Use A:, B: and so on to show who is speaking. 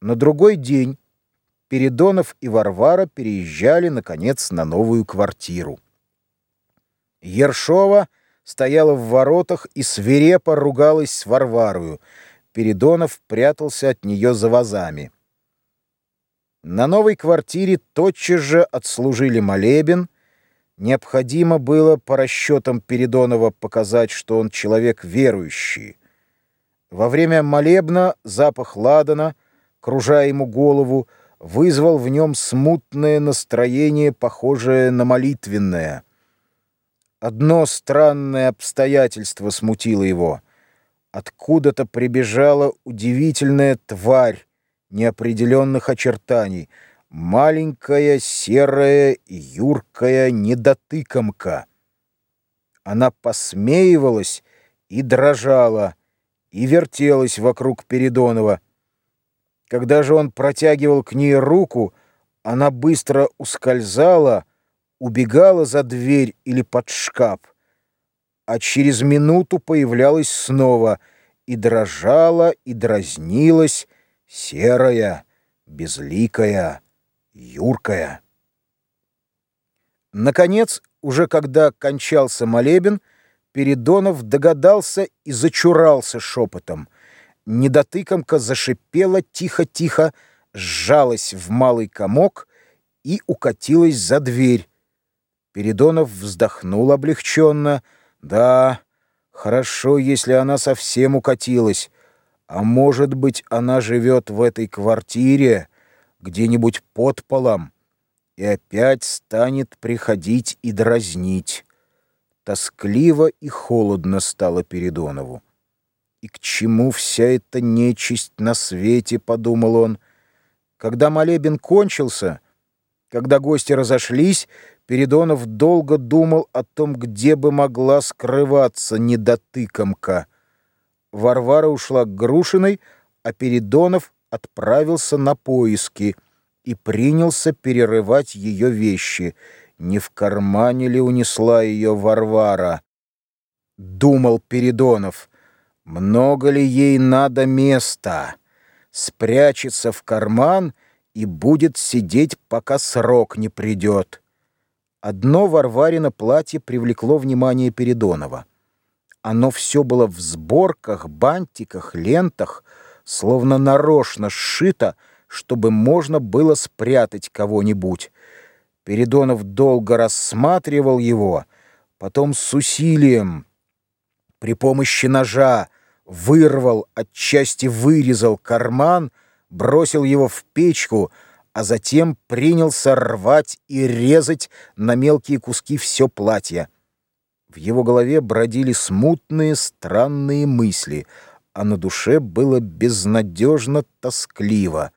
A: На другой день Передонов и Варвара переезжали, наконец, на новую квартиру. Ершова стояла в воротах и свирепо ругалась с Варварою. Передонов прятался от нее за вазами. На новой квартире тотчас же отслужили молебен. Необходимо было по расчетам Передонова показать, что он человек верующий. Во время молебна запах ладана, кружая ему голову, вызвал в нем смутное настроение, похожее на молитвенное. Одно странное обстоятельство смутило его. Откуда-то прибежала удивительная тварь неопределенных очертаний, маленькая, серая, юркая недотыкомка. Она посмеивалась и дрожала, и вертелась вокруг Передонова. Когда же он протягивал к ней руку, она быстро ускользала, убегала за дверь или под шкаф, а через минуту появлялась снова и дрожала, и дразнилась, серая, безликая, юркая. Наконец, уже когда кончался молебен, Передонов догадался и зачурался шепотом. Недотыкомка зашипела тихо-тихо, сжалась в малый комок и укатилась за дверь. Передонов вздохнул облегченно. Да, хорошо, если она совсем укатилась. А может быть, она живет в этой квартире, где-нибудь под полом, и опять станет приходить и дразнить. Тоскливо и холодно стало Передонову. «И к чему вся эта нечисть на свете?» — подумал он. Когда молебен кончился, когда гости разошлись, Передонов долго думал о том, где бы могла скрываться недотыкомка. Варвара ушла к Грушиной, а Передонов отправился на поиски и принялся перерывать ее вещи — не в кармане ли унесла ее Варвара? Думал Передонов. Много ли ей надо места? Спрячется в карман и будет сидеть, пока срок не придет. Одно Варварино платье привлекло внимание Передонова. Оно все было в сборках, бантиках, лентах, словно нарочно сшито, чтобы можно было спрятать кого-нибудь. Передонов долго рассматривал его, потом с усилием при помощи ножа вырвал, отчасти вырезал карман, бросил его в печку, а затем принялся рвать и резать на мелкие куски все платье. В его голове бродили смутные, странные мысли, а на душе было безнадежно тоскливо.